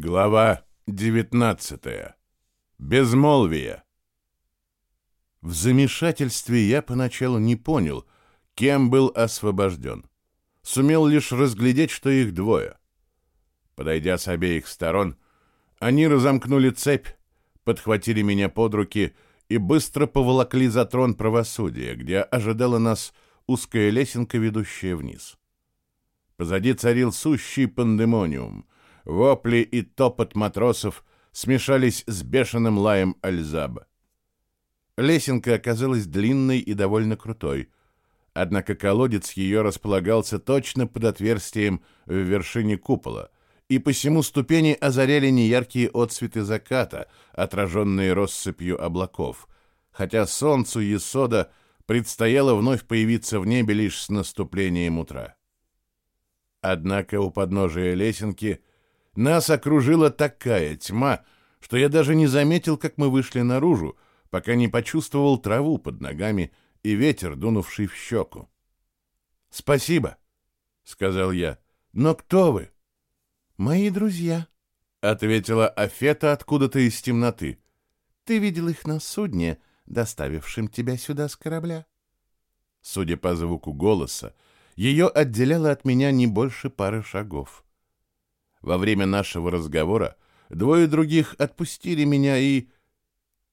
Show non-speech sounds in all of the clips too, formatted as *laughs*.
Глава 19. Безмолвие. В замешательстве я поначалу не понял, кем был освобожден. Сумел лишь разглядеть, что их двое. Подойдя с обеих сторон, они разомкнули цепь, подхватили меня под руки и быстро поволокли за трон правосудия, где ожидала нас узкая лесенка, ведущая вниз. Позади царил сущий пандемониум — Вопли и топот матросов смешались с бешеным лаем Альзаба. Лесенка оказалась длинной и довольно крутой, однако колодец ее располагался точно под отверстием в вершине купола, и посему ступени озаряли неяркие отсветы заката, отраженные россыпью облаков, хотя солнцу Есода предстояло вновь появиться в небе лишь с наступлением утра. Однако у подножия лесенки нас окружила такая тьма, что я даже не заметил, как мы вышли наружу, пока не почувствовал траву под ногами и ветер, дунувший в щеку. «Спасибо», — сказал я. «Но кто вы?» «Мои друзья», — ответила Афета откуда-то из темноты. «Ты видел их на судне, доставившем тебя сюда с корабля?» Судя по звуку голоса, ее отделяло от меня не больше пары шагов. Во время нашего разговора двое других отпустили меня и...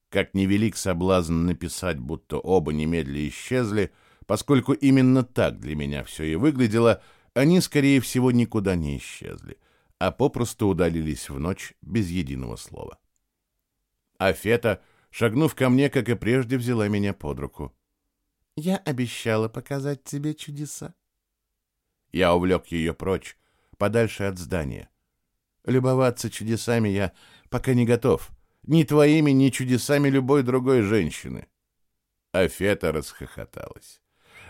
Как невелик соблазн написать, будто оба немедля исчезли, поскольку именно так для меня все и выглядело, они, скорее всего, никуда не исчезли, а попросту удалились в ночь без единого слова. А Фета, шагнув ко мне, как и прежде, взяла меня под руку. «Я обещала показать тебе чудеса». Я увлек ее прочь, подальше от здания. Любоваться чудесами я пока не готов. Ни твоими, ни чудесами любой другой женщины. Афета расхохоталась.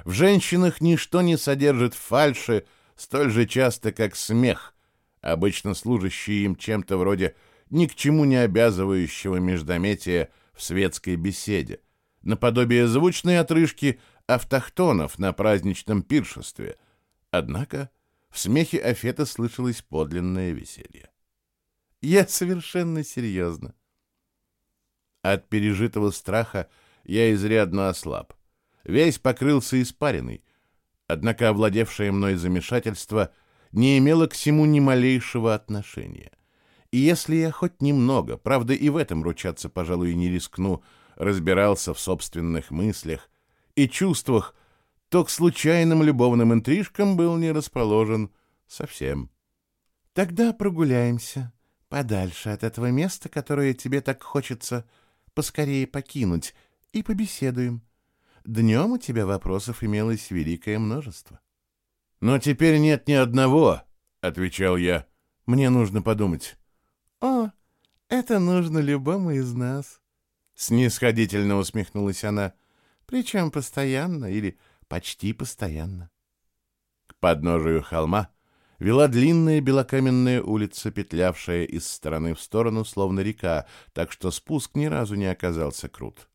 В женщинах ничто не содержит фальши столь же часто, как смех, обычно служащий им чем-то вроде ни к чему не обязывающего междометия в светской беседе, наподобие звучной отрыжки автохтонов на праздничном пиршестве. Однако в смехе Афета слышалось подлинное веселье. Я совершенно серьезно. От пережитого страха я изрядно ослаб. Весь покрылся испариной, однако овладевшее мной замешательство не имело к всему ни малейшего отношения. И если я хоть немного, правда и в этом ручаться, пожалуй, не рискну, разбирался в собственных мыслях и чувствах, то к случайным любовным интрижкам был не расположен совсем. «Тогда прогуляемся подальше от этого места, которое тебе так хочется поскорее покинуть, и побеседуем. Днем у тебя вопросов имелось великое множество». «Но теперь нет ни одного», — отвечал я. «Мне нужно подумать». «О, это нужно любому из нас», — снисходительно усмехнулась она. «Причем постоянно или почти постоянно. К подножию холма вела длинная белокаменная улица, петлявшая из стороны в сторону, словно река, так что спуск ни разу не оказался крут.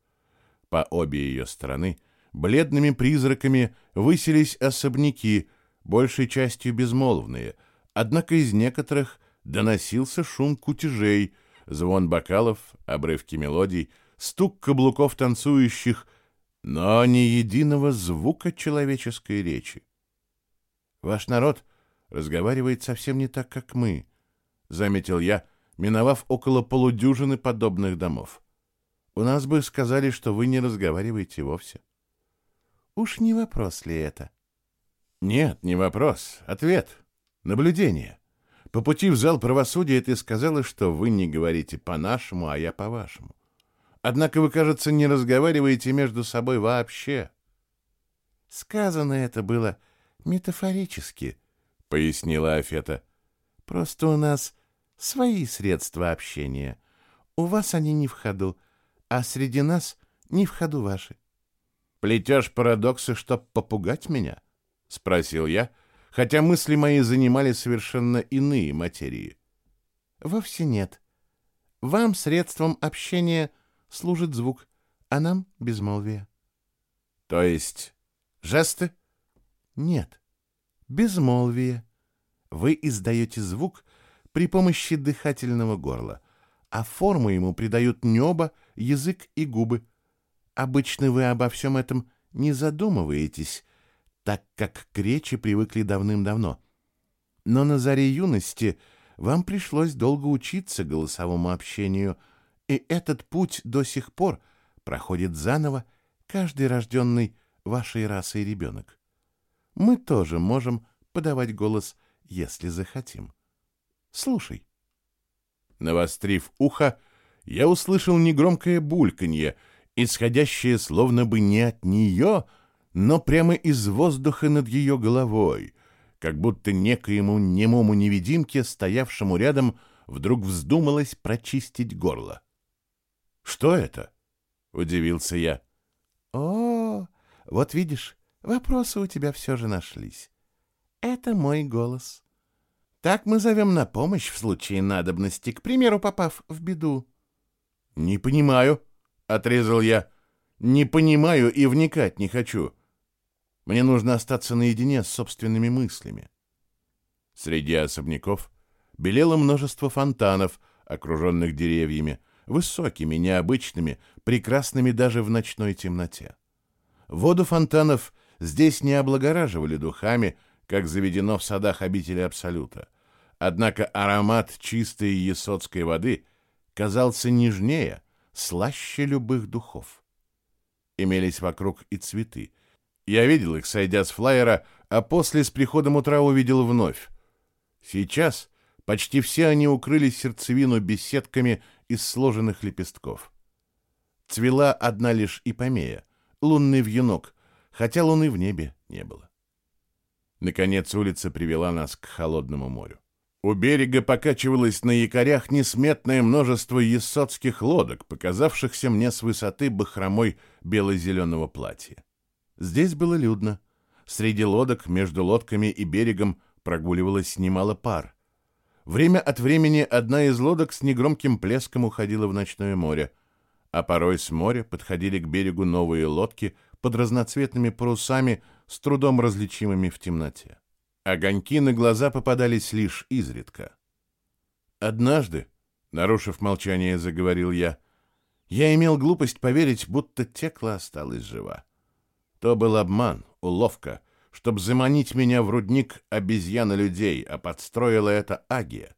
По обе ее стороны бледными призраками высились особняки, большей частью безмолвные, однако из некоторых доносился шум кутежей, звон бокалов, обрывки мелодий, стук каблуков танцующих — но ни единого звука человеческой речи. Ваш народ разговаривает совсем не так, как мы, заметил я, миновав около полудюжины подобных домов. У нас бы сказали, что вы не разговариваете вовсе. Уж не вопрос ли это? Нет, не вопрос. Ответ. Наблюдение. По пути в зал правосудия ты сказала, что вы не говорите по-нашему, а я по-вашему. Однако вы, кажется, не разговариваете между собой вообще. Сказано это было метафорически, пояснила Афета. Просто у нас свои средства общения. У вас они не в ходу, а среди нас не в ходу ваши. Плетешь парадоксы, чтоб попугать меня? спросил я, хотя мысли мои занимали совершенно иные материи. Вовсе нет. Вам средством общения служит звук, а нам — безмолвие. То есть жесты? Нет, безмолвие. Вы издаете звук, при помощи дыхательного горла, а форму ему придают небо, язык и губы. Обычно вы обо всем этом не задумываетесь, так как к речи привыкли давным-давно. Но на заре юности вам пришлось долго учиться голосовому общению, и этот путь до сих пор проходит заново каждый рожденный вашей расой ребенок. Мы тоже можем подавать голос, если захотим. Слушай. Навострив ухо, я услышал негромкое бульканье, исходящее словно бы не от нее, но прямо из воздуха над ее головой, как будто некоему немому невидимке, стоявшему рядом, вдруг вздумалось прочистить горло. «Что это?» — удивился я. «О, вот видишь, вопросы у тебя все же нашлись. Это мой голос. Так мы зовем на помощь в случае надобности, к примеру, попав в беду». «Не понимаю», — отрезал я. «Не понимаю и вникать не хочу. Мне нужно остаться наедине с собственными мыслями». Среди особняков белело множество фонтанов, окруженных деревьями, высокими, необычными, прекрасными даже в ночной темноте. Воду фонтанов здесь не облагораживали духами, как заведено в садах обители Абсолюта. Однако аромат чистой есотской воды казался нежнее, слаще любых духов. Имелись вокруг и цветы. Я видел их, сойдя с флайера, а после с приходом утра увидел вновь. Сейчас почти все они укрыли сердцевину беседками из сложенных лепестков. Цвела одна лишь ипомея, лунный вьюнок, хотя луны в небе не было. Наконец улица привела нас к холодному морю. У берега покачивалось на якорях несметное множество ессотских лодок, показавшихся мне с высоты бахромой бело-зеленого платья. Здесь было людно. Среди лодок, между лодками и берегом прогуливалось немало пар. Время от времени одна из лодок с негромким плеском уходила в ночное море, а порой с моря подходили к берегу новые лодки под разноцветными парусами, с трудом различимыми в темноте. Огоньки на глаза попадались лишь изредка. Однажды, нарушив молчание, заговорил я, я имел глупость поверить, будто Текла осталась жива. То был обман, уловка, чтобы заманить меня в рудник обезьяна людей, а подстроила это Агия.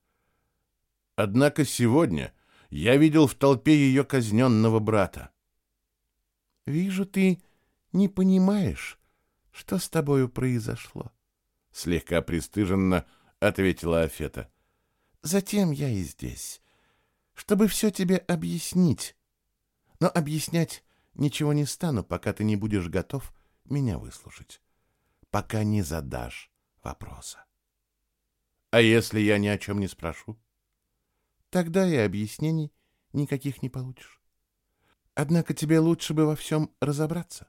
Однако сегодня я видел в толпе ее казненного брата. «Вижу, ты не понимаешь, что с тобою произошло», — слегка пристыженно ответила Афета. «Затем я и здесь, чтобы все тебе объяснить. Но объяснять ничего не стану, пока ты не будешь готов меня выслушать, пока не задашь вопроса. А если я ни о чем не спрошу? Тогда и объяснений никаких не получишь. Однако тебе лучше бы во всем разобраться,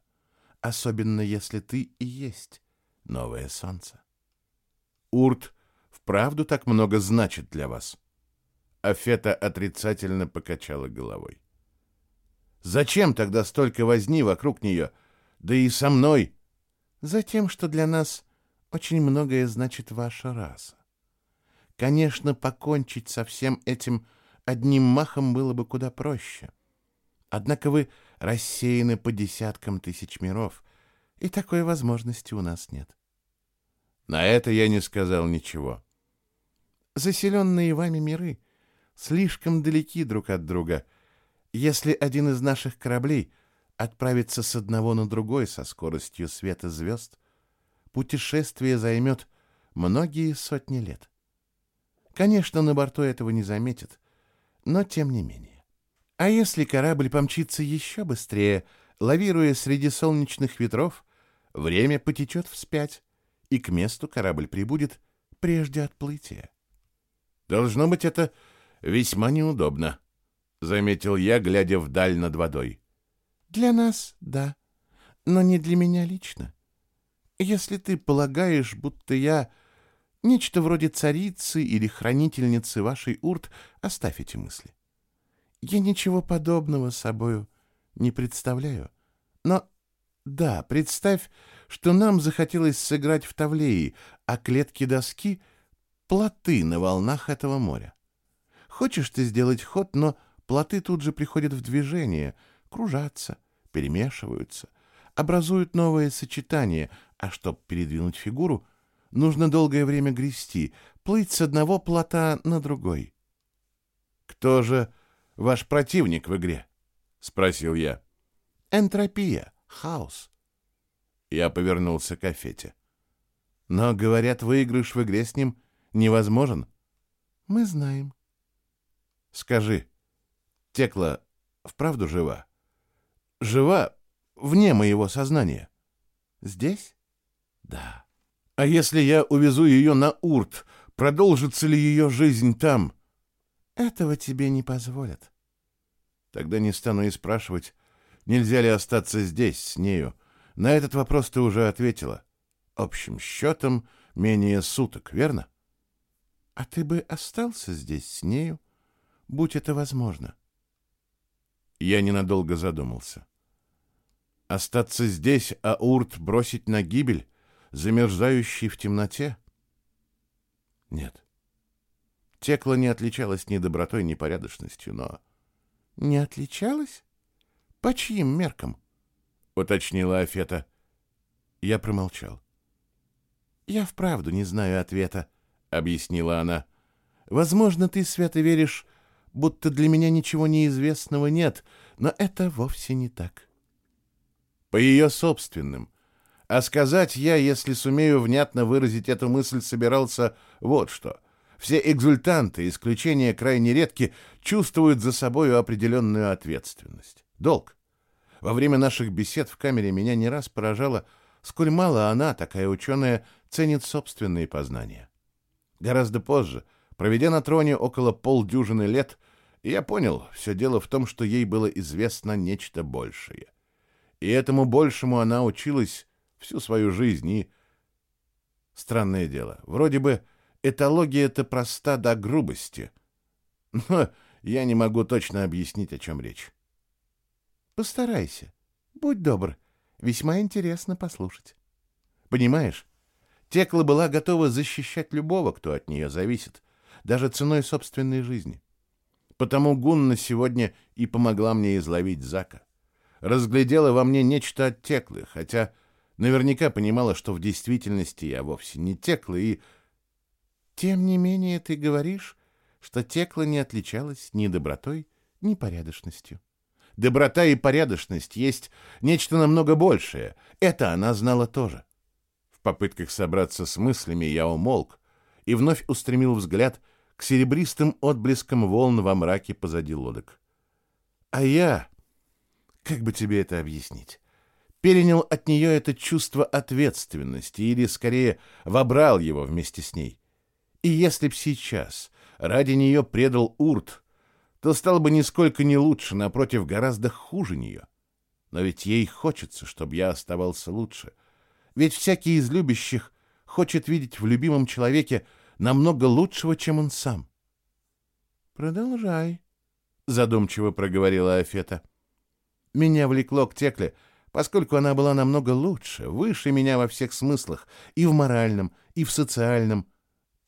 особенно если ты и есть новое солнце. Урт вправду так много значит для вас? Афета отрицательно покачала головой. Зачем тогда столько возни вокруг нее, да и со мной? Затем, что для нас очень многое значит ваша раса. Конечно, покончить со всем этим одним махом было бы куда проще. Однако вы рассеяны по десяткам тысяч миров, и такой возможности у нас нет. На это я не сказал ничего. Заселенные вами миры слишком далеки друг от друга, если один из наших кораблей отправится с одного на другой со скоростью света звезд, путешествие займет многие сотни лет. Конечно, на борту этого не заметят, но тем не менее. А если корабль помчится еще быстрее, лавируя среди солнечных ветров, время потечет вспять, и к месту корабль прибудет прежде отплытия. Должно быть, это весьма неудобно, заметил я, глядя вдаль над водой. Для нас, да, но не для меня лично. Если ты полагаешь, будто я нечто вроде царицы или хранительницы вашей урт, оставь эти мысли. Я ничего подобного собою не представляю. Но да, представь, что нам захотелось сыграть в Тавлеи, а клетки доски плоты на волнах этого моря. Хочешь ты сделать ход, но плоты тут же приходят в движение, кружатся, перемешиваются, образуют новые сочетания, а чтобы передвинуть фигуру, нужно долгое время грести, плыть с одного плота на другой. «Кто же ваш противник в игре?» — спросил я. «Энтропия, хаос». Я повернулся к Афете. «Но, говорят, выигрыш в игре с ним невозможен». «Мы знаем». «Скажи, Текла вправду жива?» «Жива вне моего сознания». «Здесь?» «Да». «А если я увезу ее на Урт, продолжится ли ее жизнь там?» Этого тебе не позволят. Тогда не стану и спрашивать, нельзя ли остаться здесь с нею. На этот вопрос ты уже ответила. Общим счетом менее суток, верно? А ты бы остался здесь с нею, будь это возможно. Я ненадолго задумался. Остаться здесь, а Урт бросить на гибель, замерзающий в темноте? Нет. Текла не отличалась ни добротой, ни порядочностью, но... — Не отличалась? По чьим меркам? — уточнила Афета. Я промолчал. — Я вправду не знаю ответа, — объяснила она. — Возможно, ты свято веришь, будто для меня ничего неизвестного нет, но это вовсе не так. По ее собственным. А сказать я, если сумею внятно выразить эту мысль, собирался вот что. Все экзультанты, исключения крайне редки, чувствуют за собою определенную ответственность. Долг. Во время наших бесед в камере меня не раз поражало, сколь мало она, такая ученая, ценит собственные познания. Гораздо позже, проведя на троне около полдюжины лет, я понял, все дело в том, что ей было известно нечто большее. И этому большему она училась всю свою жизнь, и... Странное дело, вроде бы Этология-то проста до грубости. *laughs* Но я не могу точно объяснить, о чем речь. Постарайся. Будь добр. Весьма интересно послушать. Понимаешь, Текла была готова защищать любого, кто от нее зависит, даже ценой собственной жизни. Потому Гунна сегодня и помогла мне изловить Зака. Разглядела во мне нечто от Теклы, хотя наверняка понимала, что в действительности я вовсе не Текла, и тем не менее ты говоришь, что Текла не отличалась ни добротой, ни порядочностью. Доброта и порядочность есть нечто намного большее. Это она знала тоже. В попытках собраться с мыслями я умолк и вновь устремил взгляд к серебристым отблескам волн во мраке позади лодок. А я, как бы тебе это объяснить, перенял от нее это чувство ответственности или, скорее, вобрал его вместе с ней. И если б сейчас ради нее предал Урт, то стал бы нисколько не лучше, напротив, гораздо хуже нее. Но ведь ей хочется, чтобы я оставался лучше. Ведь всякий из любящих хочет видеть в любимом человеке намного лучшего, чем он сам. «Продолжай», — задумчиво проговорила Афета. «Меня влекло к Текле, поскольку она была намного лучше, выше меня во всех смыслах, и в моральном, и в социальном,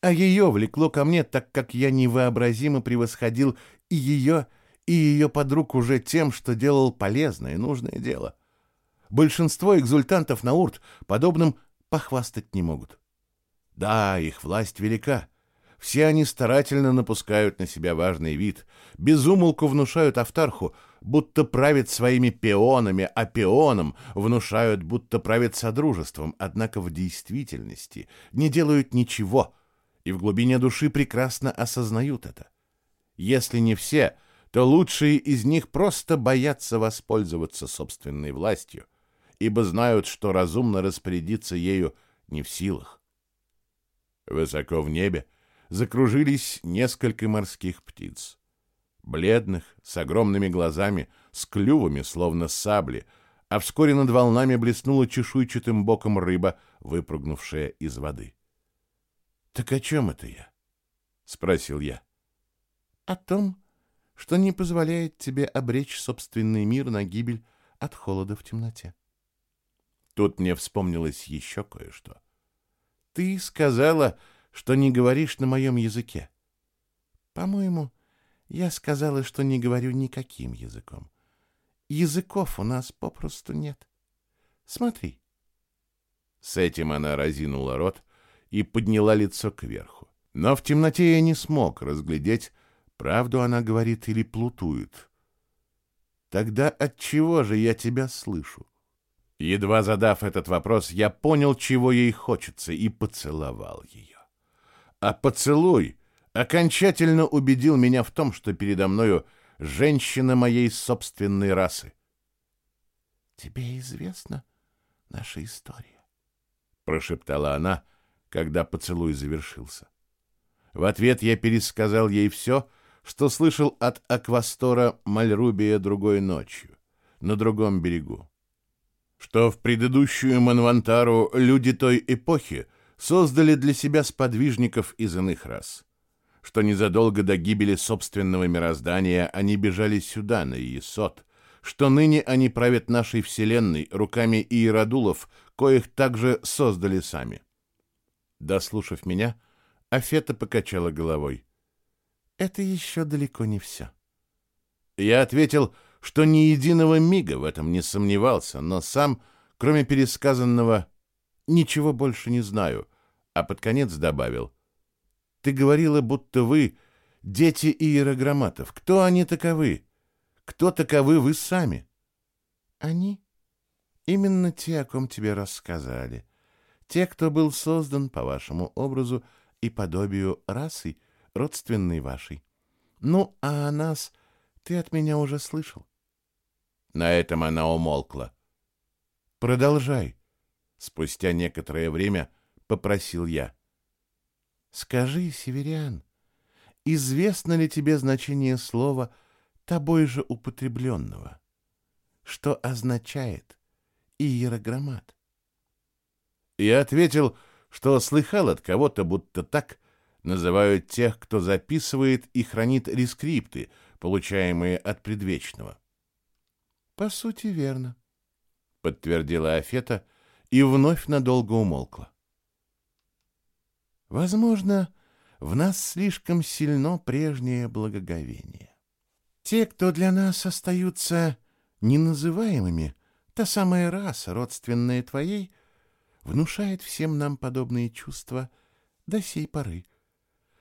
а ее влекло ко мне, так как я невообразимо превосходил и ее, и ее подруг уже тем, что делал полезное и нужное дело. Большинство экзультантов на Урт подобным похвастать не могут. Да, их власть велика. Все они старательно напускают на себя важный вид, безумолку внушают Автарху, будто правят своими пионами, а пионам внушают, будто правят содружеством, однако в действительности не делают ничего — и в глубине души прекрасно осознают это. Если не все, то лучшие из них просто боятся воспользоваться собственной властью, ибо знают, что разумно распорядиться ею не в силах. Высоко в небе закружились несколько морских птиц. Бледных, с огромными глазами, с клювами, словно сабли, а вскоре над волнами блеснула чешуйчатым боком рыба, выпрыгнувшая из воды. «Так о чем это я?» — спросил я. «О том, что не позволяет тебе обречь собственный мир на гибель от холода в темноте». Тут мне вспомнилось еще кое-что. «Ты сказала, что не говоришь на моем языке. По-моему, я сказала, что не говорю никаким языком. Языков у нас попросту нет. Смотри. С этим она разинула рот и подняла лицо кверху. Но в темноте я не смог разглядеть, правду она говорит или плутует. Тогда от чего же я тебя слышу? Едва задав этот вопрос, я понял, чего ей хочется, и поцеловал ее. А поцелуй окончательно убедил меня в том, что передо мною женщина моей собственной расы. «Тебе известна наша история?» — прошептала она, когда поцелуй завершился. В ответ я пересказал ей все, что слышал от Аквастора Мальрубия другой ночью, на другом берегу что в предыдущую Манвантару люди той эпохи создали для себя сподвижников из иных рас, что незадолго до гибели собственного мироздания они бежали сюда, на Иесот, что ныне они правят нашей вселенной руками иеродулов, коих также создали сами. Дослушав меня, Афета покачала головой. «Это еще далеко не все». Я ответил, что ни единого мига в этом не сомневался, но сам, кроме пересказанного, ничего больше не знаю, а под конец добавил. «Ты говорила, будто вы дети иерограмматов. Кто они таковы? Кто таковы вы сами?» «Они? Именно те, о ком тебе рассказали. Те, кто был создан по вашему образу и подобию расы, родственной вашей. Ну, а о нас ты от меня уже слышал. На этом она умолкла. «Продолжай», — спустя некоторое время попросил я. «Скажи, северян, известно ли тебе значение слова тобой же употребленного? Что означает иерограммат?» Я ответил, что слыхал от кого-то, будто так называют тех, кто записывает и хранит рескрипты, получаемые от предвечного. По сути, верно, подтвердила Афета и вновь надолго умолкла. Возможно, в нас слишком сильно прежнее благоговение. Те, кто для нас остаются неназываемыми, та самая раса, родственная твоей, внушает всем нам подобные чувства до сей поры,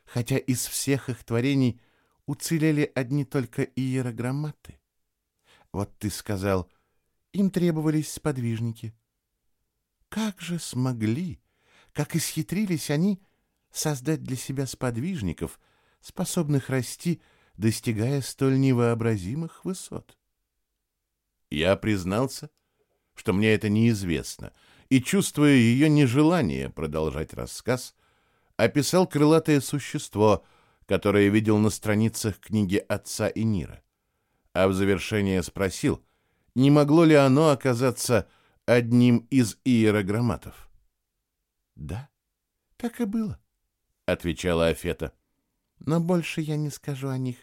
хотя из всех их творений уцелели одни только иерограмматы. Вот ты сказал, им требовались сподвижники. Как же смогли, как исхитрились они создать для себя сподвижников, способных расти, достигая столь невообразимых высот? Я признался, что мне это неизвестно, и, чувствуя ее нежелание продолжать рассказ, описал крылатое существо, которое видел на страницах книги отца и Нира а в завершение спросил, не могло ли оно оказаться одним из иерограмматов. «Да, так и было», — отвечала Афета. «Но больше я не скажу о них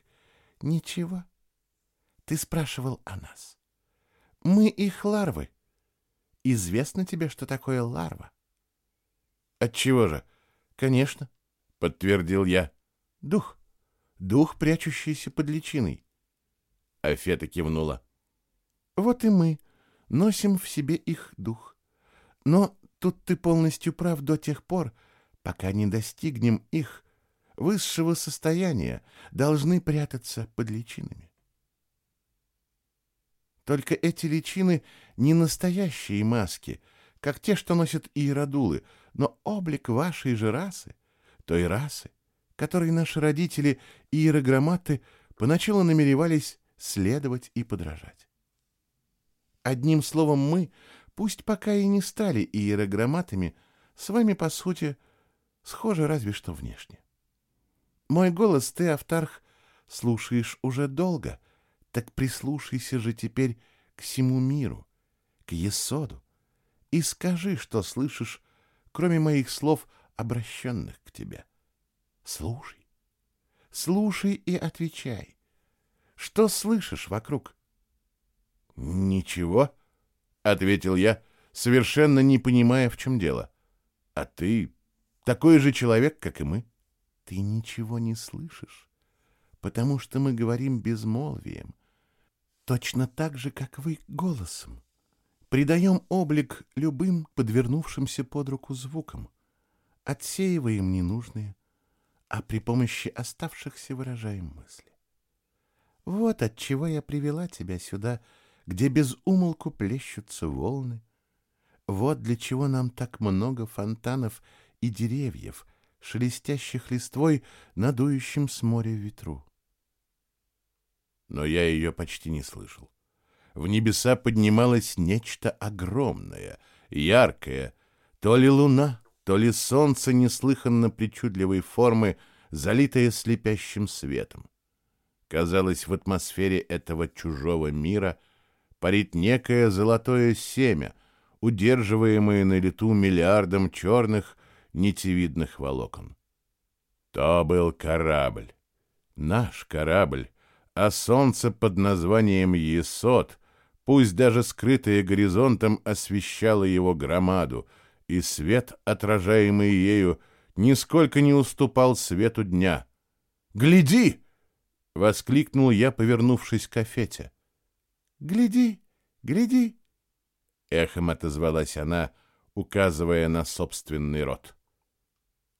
ничего. Ты спрашивал о нас. Мы их ларвы. Известно тебе, что такое ларва?» «Отчего же? Конечно», — подтвердил я. «Дух. Дух, прячущийся под личиной. Афета кивнула. Вот и мы носим в себе их дух. Но тут ты полностью прав до тех пор, пока не достигнем их высшего состояния, должны прятаться под личинами. Только эти личины не настоящие маски, как те, что носят иеродулы, но облик вашей же расы, той расы, которой наши родители иерограмматы поначалу намеревались следовать и подражать. Одним словом, мы, пусть пока и не стали иерограмматами, с вами, по сути, схожи разве что внешне. Мой голос ты, Автарх, слушаешь уже долго, так прислушайся же теперь к всему миру, к Есоду, и скажи, что слышишь, кроме моих слов, обращенных к тебе. Слушай, слушай и отвечай. Что слышишь вокруг? Ничего, ответил я, совершенно не понимая, в чем дело. А ты такой же человек, как и мы. Ты ничего не слышишь, потому что мы говорим безмолвием, точно так же, как вы, голосом. Придаем облик любым подвернувшимся под руку звукам, отсеиваем ненужные, а при помощи оставшихся выражаем мысли. Вот от чего я привела тебя сюда, где без умолку плещутся волны. Вот для чего нам так много фонтанов и деревьев, шелестящих листвой, надующим с моря ветру. Но я ее почти не слышал. В небеса поднималось нечто огромное, яркое, то ли луна, то ли солнце неслыханно причудливой формы, залитое слепящим светом. Казалось, в атмосфере этого чужого мира парит некое золотое семя, удерживаемое на лету миллиардом черных нитевидных волокон. То был корабль, наш корабль, а солнце под названием Есот, пусть даже скрытое горизонтом, освещало его громаду, и свет, отражаемый ею, нисколько не уступал свету дня. «Гляди!» — воскликнул я, повернувшись к Афете. «Гляди, гляди!» — эхом отозвалась она, указывая на собственный рот.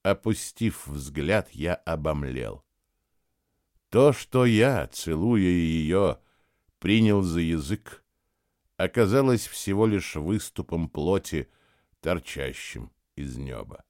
Опустив взгляд, я обомлел. То, что я, целуя ее, принял за язык, оказалось всего лишь выступом плоти, торчащим из неба.